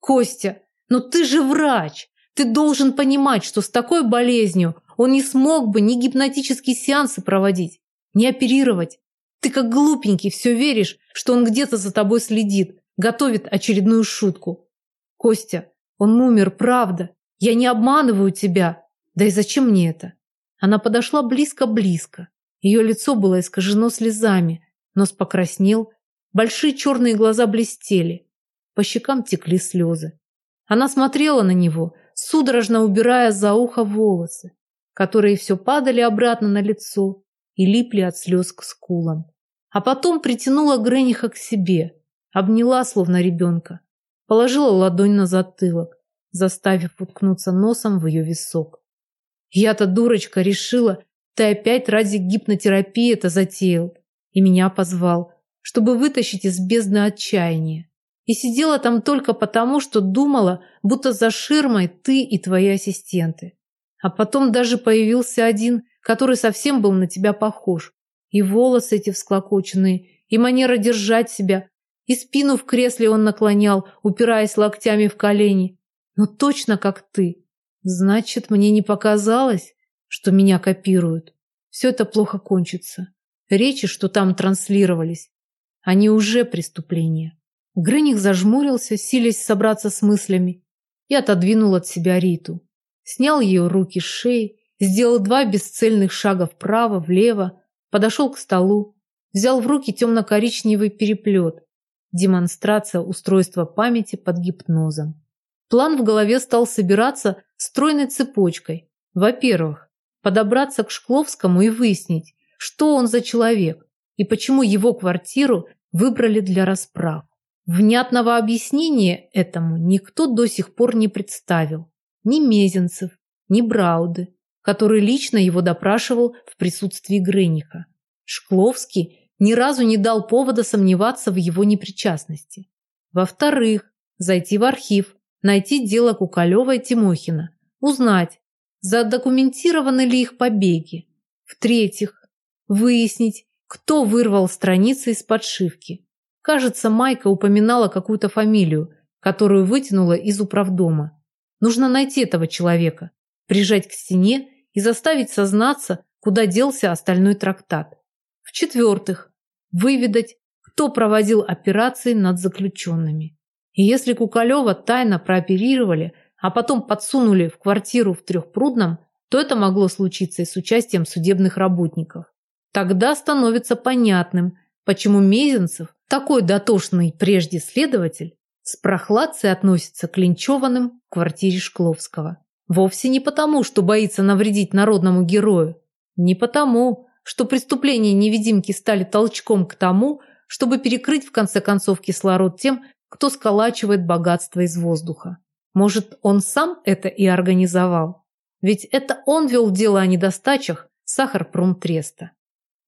Костя, ну ты же врач. Ты должен понимать, что с такой болезнью он не смог бы ни гипнотические сеансы проводить, ни оперировать. Ты как глупенький все веришь, что он где-то за тобой следит, готовит очередную шутку. Костя, он умер, правда. Я не обманываю тебя. Да и зачем мне это? Она подошла близко-близко. Ее лицо было искажено слезами, нос покраснел, большие черные глаза блестели. По щекам текли слезы. Она смотрела на него, судорожно убирая за ухо волосы, которые все падали обратно на лицо и липли от слез к скулам. А потом притянула Грениха к себе, обняла, словно ребенка, положила ладонь на затылок, заставив уткнуться носом в ее висок. Я-то, дурочка, решила, ты опять ради гипнотерапии это затеял и меня позвал, чтобы вытащить из бездны отчаяния. И сидела там только потому, что думала, будто за ширмой ты и твои ассистенты. А потом даже появился один, который совсем был на тебя похож. И волосы эти всклокоченные, и манера держать себя, и спину в кресле он наклонял, упираясь локтями в колени. Но точно как ты. Значит, мне не показалось, что меня копируют. Все это плохо кончится. Речи, что там транслировались, они уже преступления. Грыних зажмурился, силясь собраться с мыслями, и отодвинул от себя Риту. Снял ее руки с шеи, сделал два бесцельных шага вправо-влево, подошел к столу, взял в руки темно-коричневый переплет, демонстрация устройства памяти под гипнозом. План в голове стал собираться стройной цепочкой. Во-первых, подобраться к Шкловскому и выяснить, что он за человек и почему его квартиру выбрали для расправ. Внятного объяснения этому никто до сих пор не представил. Ни Мезенцев, ни Брауды, который лично его допрашивал в присутствии Грениха. Шкловский ни разу не дал повода сомневаться в его непричастности. Во-вторых, зайти в архив, найти дело Кукалева и Тимохина, узнать, задокументированы ли их побеги. В-третьих, выяснить, кто вырвал страницы из подшивки. Кажется, Майка упоминала какую-то фамилию, которую вытянула из управдома. Нужно найти этого человека, прижать к стене и заставить сознаться, куда делся остальной трактат. В-четвертых, выведать, кто проводил операции над заключенными. И если Кукалева тайно прооперировали, а потом подсунули в квартиру в Трехпрудном, то это могло случиться и с участием судебных работников. Тогда становится понятным, почему Мезенцев, такой дотошный прежде следователь, с прохладцей относится к линчеванным в квартире Шкловского. Вовсе не потому, что боится навредить народному герою. Не потому, что преступления невидимки стали толчком к тому, чтобы перекрыть в конце концов кислород тем, кто сколачивает богатство из воздуха. Может, он сам это и организовал? Ведь это он вел дело о недостачах Сахарпромтреста.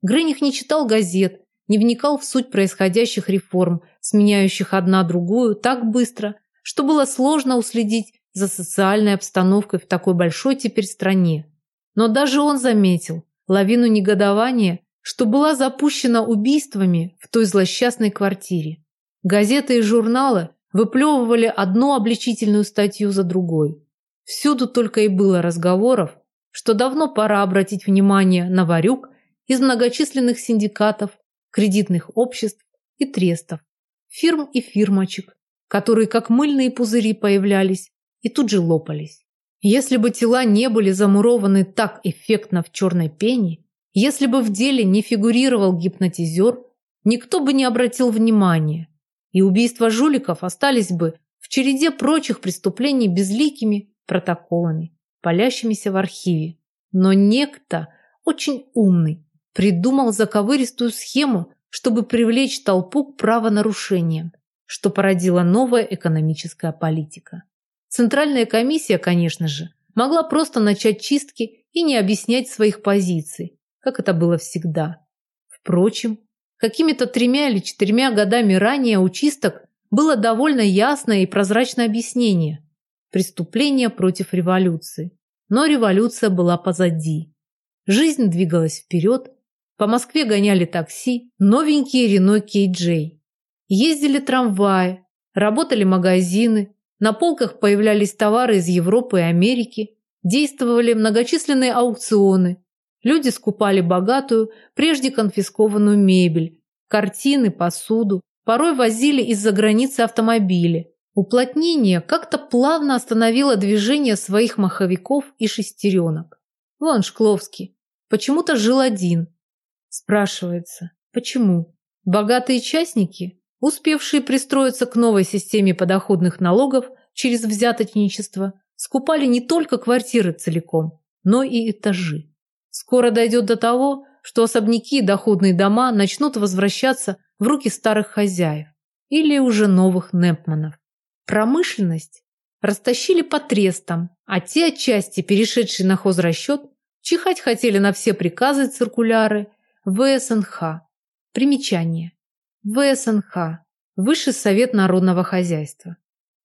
Грыних не читал газет, не вникал в суть происходящих реформ, сменяющих одна другую так быстро, что было сложно уследить за социальной обстановкой в такой большой теперь стране. Но даже он заметил лавину негодования, что была запущена убийствами в той злосчастной квартире. Газеты и журналы выплевывали одну обличительную статью за другой. Всюду только и было разговоров, что давно пора обратить внимание на Варюк из многочисленных синдикатов, кредитных обществ и трестов, фирм и фирмочек, которые как мыльные пузыри появлялись и тут же лопались. Если бы тела не были замурованы так эффектно в черной пене, если бы в деле не фигурировал гипнотизер, никто бы не обратил внимания, и убийства жуликов остались бы в череде прочих преступлений безликими протоколами, палящимися в архиве. Но некто, очень умный, придумал заковыристую схему, чтобы привлечь толпу к правонарушениям, что породила новая экономическая политика. Центральная комиссия, конечно же, могла просто начать чистки и не объяснять своих позиций, как это было всегда. Впрочем, какими-то тремя или четырьмя годами ранее у чисток было довольно ясное и прозрачное объяснение – преступление против революции. Но революция была позади. Жизнь двигалась вперед, по Москве гоняли такси, новенькие Рено Кей-Джей. Ездили трамваи, работали магазины, на полках появлялись товары из Европы и Америки, действовали многочисленные аукционы. Люди скупали богатую, прежде конфискованную мебель, картины, посуду, порой возили из-за границы автомобили, Уплотнение как-то плавно остановило движение своих маховиков и шестеренок. Вон Шкловский. Почему-то жил один. Спрашивается, почему? Богатые частники, успевшие пристроиться к новой системе подоходных налогов через взяточничество, скупали не только квартиры целиком, но и этажи. Скоро дойдет до того, что особняки и доходные дома начнут возвращаться в руки старых хозяев или уже новых Непманов. Промышленность растащили по трестам, а те отчасти, перешедшие на хозрасчет, чихать хотели на все приказы и циркуляры ВСНХ. Примечание. ВСНХ. Высший совет народного хозяйства.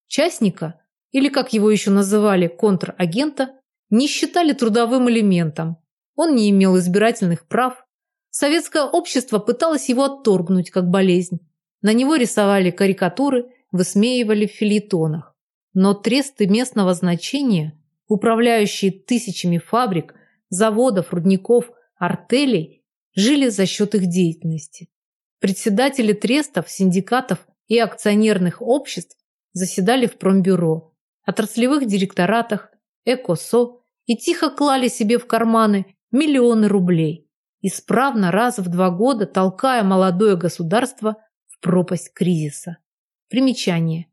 Частника, или как его еще называли, контрагента, не считали трудовым элементом. Он не имел избирательных прав. Советское общество пыталось его отторгнуть как болезнь. На него рисовали карикатуры – высмеивали в филитонах. Но тресты местного значения, управляющие тысячами фабрик, заводов, рудников, артелей, жили за счет их деятельности. Председатели трестов, синдикатов и акционерных обществ заседали в промбюро, отраслевых директоратах, ЭКОСО и тихо клали себе в карманы миллионы рублей, исправно раз в два года толкая молодое государство в пропасть кризиса. Примечание.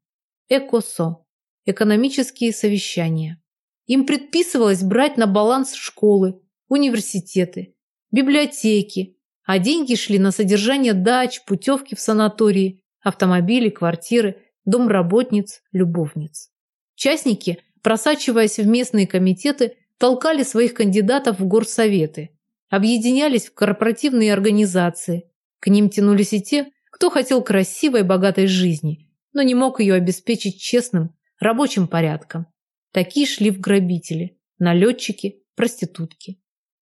ЭКОСО. Экономические совещания. Им предписывалось брать на баланс школы, университеты, библиотеки, а деньги шли на содержание дач, путевки в санатории, автомобили, квартиры, домработниц, любовниц. Частники, просачиваясь в местные комитеты, толкали своих кандидатов в горсоветы, объединялись в корпоративные организации. К ним тянулись и те, кто хотел красивой, богатой жизни – но не мог ее обеспечить честным, рабочим порядком. Такие шли в грабители, налетчики, проститутки.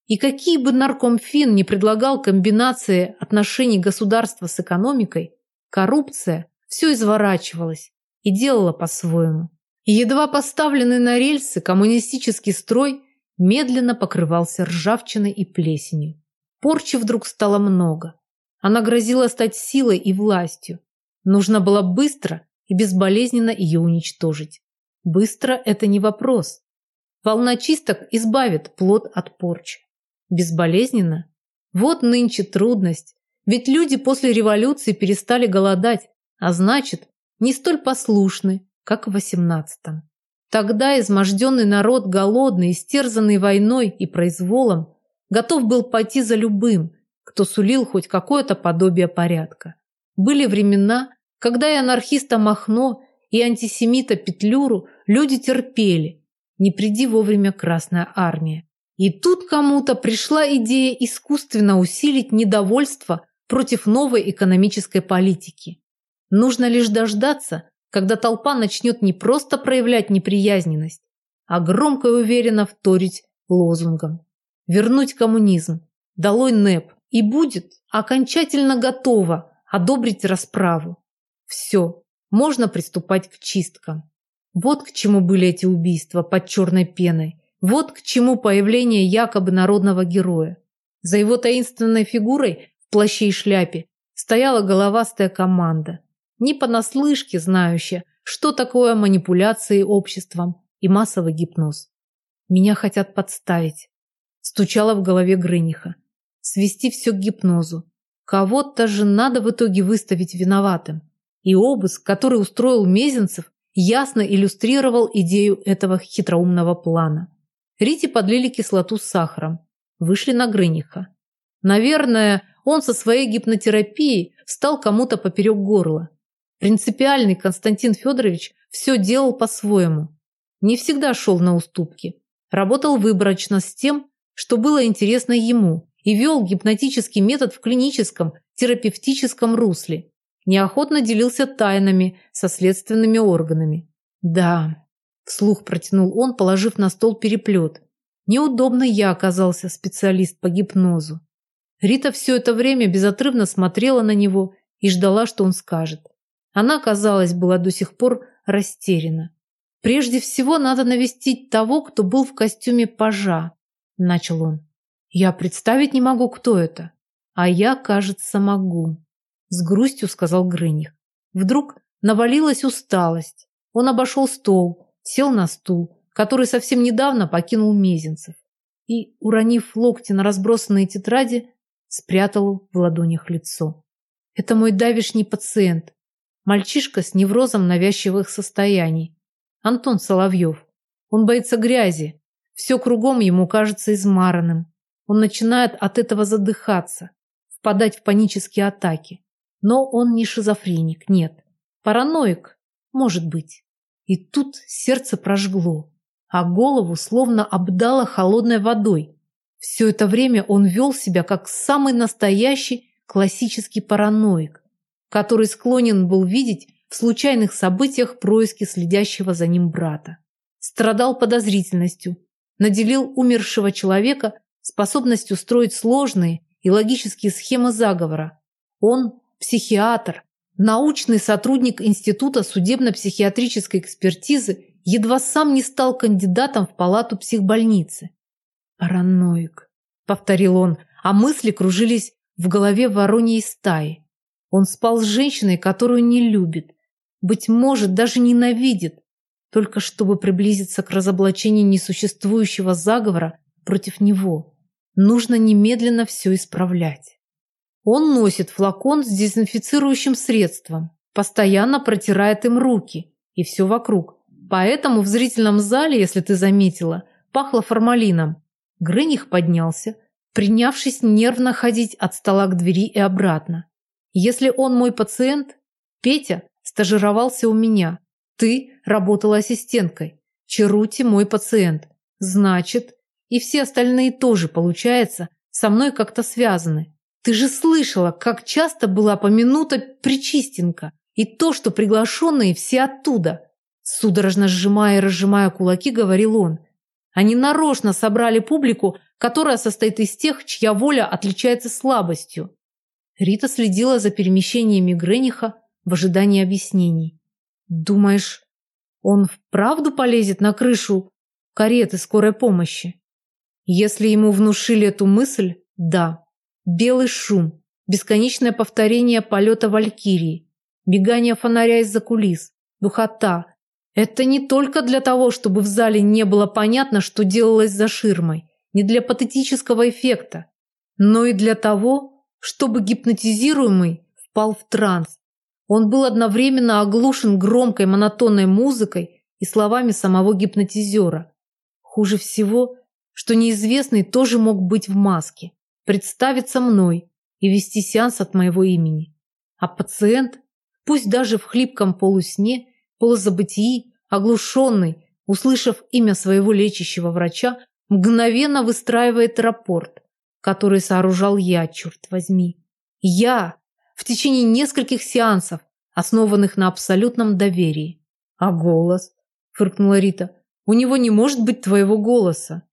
И какие бы наркомфин не предлагал комбинации отношений государства с экономикой, коррупция все изворачивалась и делала по-своему. Едва поставленный на рельсы коммунистический строй медленно покрывался ржавчиной и плесенью. Порчи вдруг стало много. Она грозила стать силой и властью. Нужно было быстро и безболезненно ее уничтожить. Быстро – это не вопрос. Волна чисток избавит плод от порчи. Безболезненно? Вот нынче трудность. Ведь люди после революции перестали голодать, а значит, не столь послушны, как в восемнадцатом. Тогда изможденный народ, голодный, истерзанный войной и произволом, готов был пойти за любым, кто сулил хоть какое-то подобие порядка. Были времена, когда и анархиста Махно, и антисемита Петлюру люди терпели, не приди вовремя Красная Армия. И тут кому-то пришла идея искусственно усилить недовольство против новой экономической политики. Нужно лишь дождаться, когда толпа начнет не просто проявлять неприязненность, а громко и уверенно вторить лозунгам. Вернуть коммунизм, долой НЭП, и будет окончательно готова одобрить расправу. Все, можно приступать к чисткам. Вот к чему были эти убийства под черной пеной. Вот к чему появление якобы народного героя. За его таинственной фигурой в плаще и шляпе стояла головастая команда, не понаслышке знающая, что такое манипуляции обществом и массовый гипноз. Меня хотят подставить. Стучала в голове Грыниха. Свести все к гипнозу. Кого-то же надо в итоге выставить виноватым. И обыск, который устроил Мезенцев, ясно иллюстрировал идею этого хитроумного плана. Рите подлили кислоту с сахаром. Вышли на Грыниха. Наверное, он со своей гипнотерапией стал кому-то поперек горла. Принципиальный Константин Федорович все делал по-своему. Не всегда шел на уступки. Работал выборочно с тем, что было интересно ему, и вел гипнотический метод в клиническом, терапевтическом русле неохотно делился тайнами со следственными органами. «Да», – вслух протянул он, положив на стол переплет. «Неудобно я оказался специалист по гипнозу». Рита все это время безотрывно смотрела на него и ждала, что он скажет. Она, казалось, была до сих пор растеряна. «Прежде всего надо навестить того, кто был в костюме пажа», – начал он. «Я представить не могу, кто это. А я, кажется, могу». С грустью сказал Грыних. Вдруг навалилась усталость. Он обошел стол, сел на стул, который совсем недавно покинул Мезенцев, и, уронив локти на разбросанные тетради, спрятал в ладонях лицо. Это мой давишний пациент, мальчишка с неврозом навязчивых состояний, Антон Соловьев. Он боится грязи, все кругом ему кажется измаранным. Он начинает от этого задыхаться, впадать в панические атаки. Но он не шизофреник, нет. Параноик, может быть. И тут сердце прожгло, а голову словно обдало холодной водой. Все это время он вел себя как самый настоящий классический параноик, который склонен был видеть в случайных событиях происки следящего за ним брата. Страдал подозрительностью, наделил умершего человека способностью строить сложные и логические схемы заговора. Он психиатр, научный сотрудник Института судебно-психиатрической экспертизы, едва сам не стал кандидатом в палату психбольницы. «Параноик», — повторил он, а мысли кружились в голове вороньей стаи. Он спал с женщиной, которую не любит, быть может, даже ненавидит, только чтобы приблизиться к разоблачению несуществующего заговора против него. Нужно немедленно все исправлять. Он носит флакон с дезинфицирующим средством, постоянно протирает им руки и все вокруг. Поэтому в зрительном зале, если ты заметила, пахло формалином. Грыних поднялся, принявшись нервно ходить от стола к двери и обратно. Если он мой пациент, Петя стажировался у меня, ты работала ассистенткой, Черути мой пациент. Значит, и все остальные тоже, получается, со мной как-то связаны. Ты же слышала, как часто была помянута Причистенка и то, что приглашенные все оттуда. Судорожно сжимая и разжимая кулаки, говорил он. Они нарочно собрали публику, которая состоит из тех, чья воля отличается слабостью. Рита следила за перемещениями Грениха в ожидании объяснений. «Думаешь, он вправду полезет на крышу кареты скорой помощи?» Если ему внушили эту мысль, да. Белый шум, бесконечное повторение полета Валькирии, бегание фонаря из-за кулис, духота. Это не только для того, чтобы в зале не было понятно, что делалось за ширмой, не для патетического эффекта, но и для того, чтобы гипнотизируемый впал в транс. Он был одновременно оглушен громкой монотонной музыкой и словами самого гипнотизера. Хуже всего – что неизвестный тоже мог быть в маске, представиться мной и вести сеанс от моего имени. А пациент, пусть даже в хлипком полусне, полузабытии, оглушенный, услышав имя своего лечащего врача, мгновенно выстраивает рапорт, который сооружал я, черт возьми. Я в течение нескольких сеансов, основанных на абсолютном доверии. А голос? Фыркнула Рита. У него не может быть твоего голоса.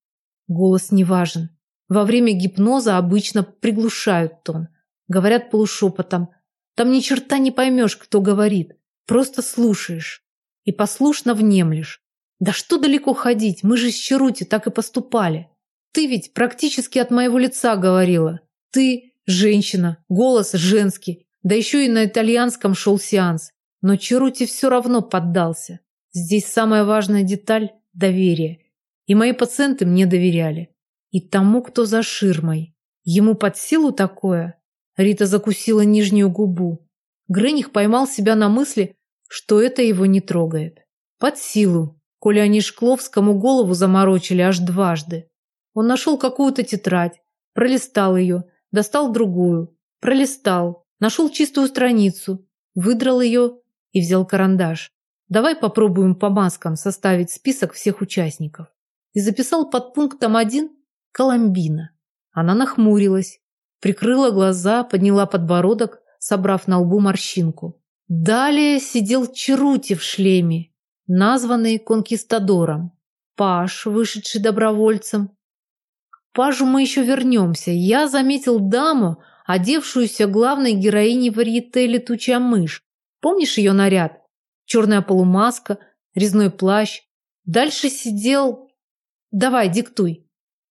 Голос не важен. Во время гипноза обычно приглушают тон. Говорят полушепотом. Там ни черта не поймешь, кто говорит. Просто слушаешь. И послушно внемлешь. Да что далеко ходить, мы же с Черути так и поступали. Ты ведь практически от моего лица говорила. Ты женщина, голос женский. Да еще и на итальянском шел сеанс. Но Черути все равно поддался. Здесь самая важная деталь – доверие. И мои пациенты мне доверяли. И тому, кто за ширмой. Ему под силу такое? Рита закусила нижнюю губу. Грених поймал себя на мысли, что это его не трогает. Под силу, коли они Шкловскому голову заморочили аж дважды. Он нашел какую-то тетрадь, пролистал ее, достал другую, пролистал, нашел чистую страницу, выдрал ее и взял карандаш. Давай попробуем по маскам составить список всех участников и записал под пунктом 1 «Коломбина». Она нахмурилась, прикрыла глаза, подняла подбородок, собрав на лбу морщинку. Далее сидел Черути в шлеме, названный конкистадором. Паш, вышедший добровольцем. К Пажу мы еще вернемся. Я заметил даму, одевшуюся главной героиней варьете «Летучая мышь». Помнишь ее наряд? Черная полумаска, резной плащ. Дальше сидел Давай, диктуй.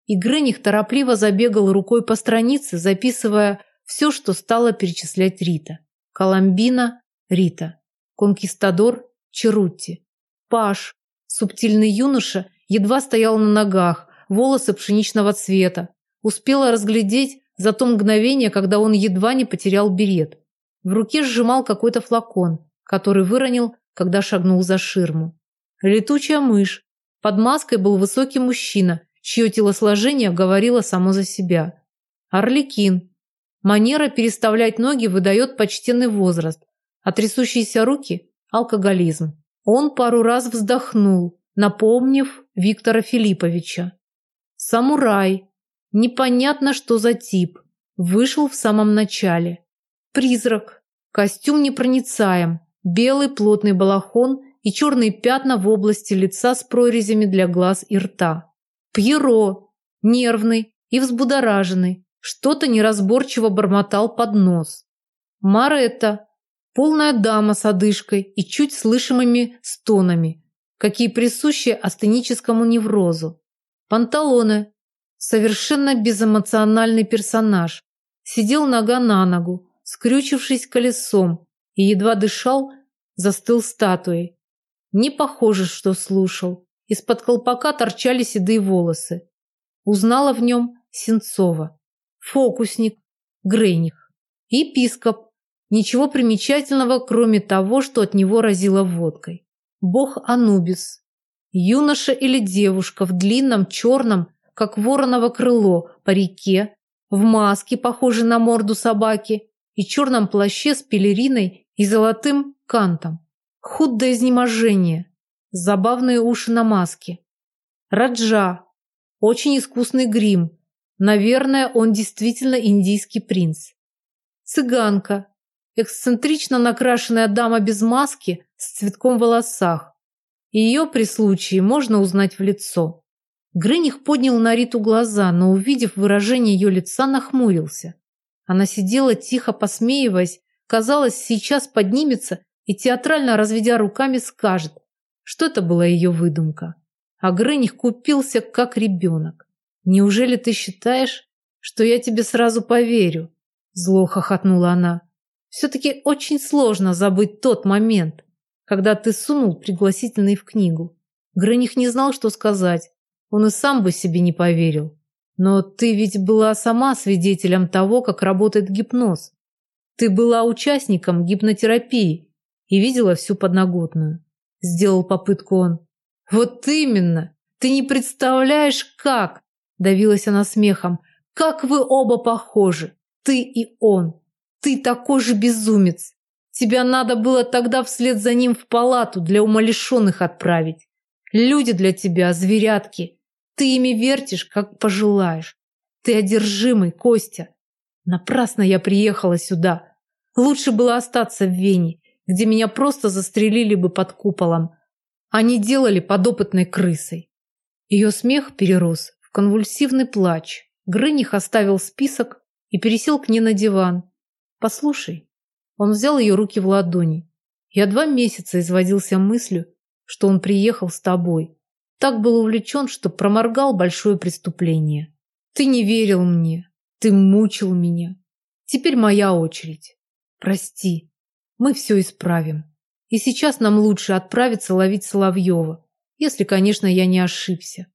И Грених торопливо забегал рукой по странице, записывая все, что стала перечислять Рита. Коломбина – Рита. Конкистадор – Черутти. Паш, субтильный юноша, едва стоял на ногах, волосы пшеничного цвета. Успела разглядеть за то мгновение, когда он едва не потерял берет. В руке сжимал какой-то флакон, который выронил, когда шагнул за ширму. Летучая мышь. Под маской был высокий мужчина, чье телосложение говорило само за себя. Орликин. Манера переставлять ноги выдает почтенный возраст, а трясущиеся руки – алкоголизм. Он пару раз вздохнул, напомнив Виктора Филипповича. Самурай. Непонятно, что за тип. Вышел в самом начале. Призрак. Костюм непроницаем. Белый плотный балахон и черные пятна в области лица с прорезями для глаз и рта. Пьеро. Нервный и взбудораженный. Что-то неразборчиво бормотал под нос. Маретта. Полная дама с одышкой и чуть слышимыми стонами, какие присущи астеническому неврозу. Панталоны. Совершенно безэмоциональный персонаж. Сидел нога на ногу, скрючившись колесом, и едва дышал, застыл статуей. Не похоже, что слушал. Из-под колпака торчали седые волосы. Узнала в нем Сенцова. Фокусник, Грейних, епископ, Ничего примечательного, кроме того, что от него разило водкой. Бог Анубис. Юноша или девушка в длинном черном, как вороново крыло, парике, в маске, похожей на морду собаки, и черном плаще с пелериной и золотым кантом. Худ до изнеможения. Забавные уши на маске. Раджа. Очень искусный грим. Наверное, он действительно индийский принц. Цыганка эксцентрично накрашенная дама без маски с цветком в волосах. Ее при случае можно узнать в лицо. Грыних поднял на Риту глаза, но, увидев выражение ее лица, нахмурился. Она сидела тихо посмеиваясь, казалось, сейчас поднимется и, театрально разведя руками, скажет, что это была ее выдумка. А Грыних купился, как ребенок. «Неужели ты считаешь, что я тебе сразу поверю?» Зло хохотнула она. Все-таки очень сложно забыть тот момент, когда ты сунул пригласительный в книгу. Граних не знал, что сказать. Он и сам бы себе не поверил. Но ты ведь была сама свидетелем того, как работает гипноз. Ты была участником гипнотерапии и видела всю подноготную. Сделал попытку он. Вот именно. Ты не представляешь, как. Давилась она смехом. Как вы оба похожи. Ты и он. Ты такой же безумец. Тебя надо было тогда вслед за ним в палату для умалишенных отправить. Люди для тебя, зверятки. Ты ими вертишь, как пожелаешь. Ты одержимый, Костя. Напрасно я приехала сюда. Лучше было остаться в Вене, где меня просто застрелили бы под куполом, а не делали подопытной крысой. Ее смех перерос в конвульсивный плач. Грыних оставил список и пересел к ней на диван, Послушай. Он взял ее руки в ладони. Я два месяца изводился мыслью, что он приехал с тобой. Так был увлечен, что проморгал большое преступление. Ты не верил мне. Ты мучил меня. Теперь моя очередь. Прости. Мы все исправим. И сейчас нам лучше отправиться ловить Соловьева. Если, конечно, я не ошибся.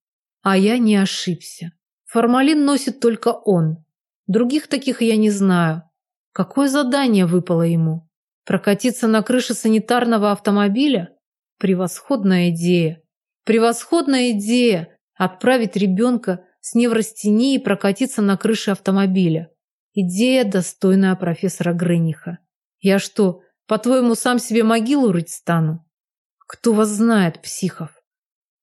А я не ошибся. Формалин носит только он. Других таких я не знаю. Какое задание выпало ему? Прокатиться на крыше санитарного автомобиля? Превосходная идея. Превосходная идея отправить ребенка с неврастенией прокатиться на крыше автомобиля. Идея, достойная профессора Грыниха. Я что, по-твоему, сам себе могилу рыть стану? Кто вас знает, психов?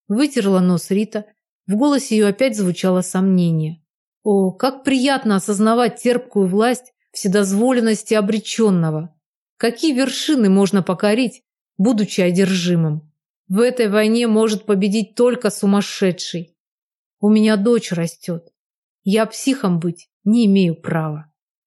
Вытерла нос Рита. В голосе ее опять звучало сомнение. О, как приятно осознавать терпкую власть вседозволенности обреченного. Какие вершины можно покорить, будучи одержимым? В этой войне может победить только сумасшедший. У меня дочь растет. Я психом быть не имею права.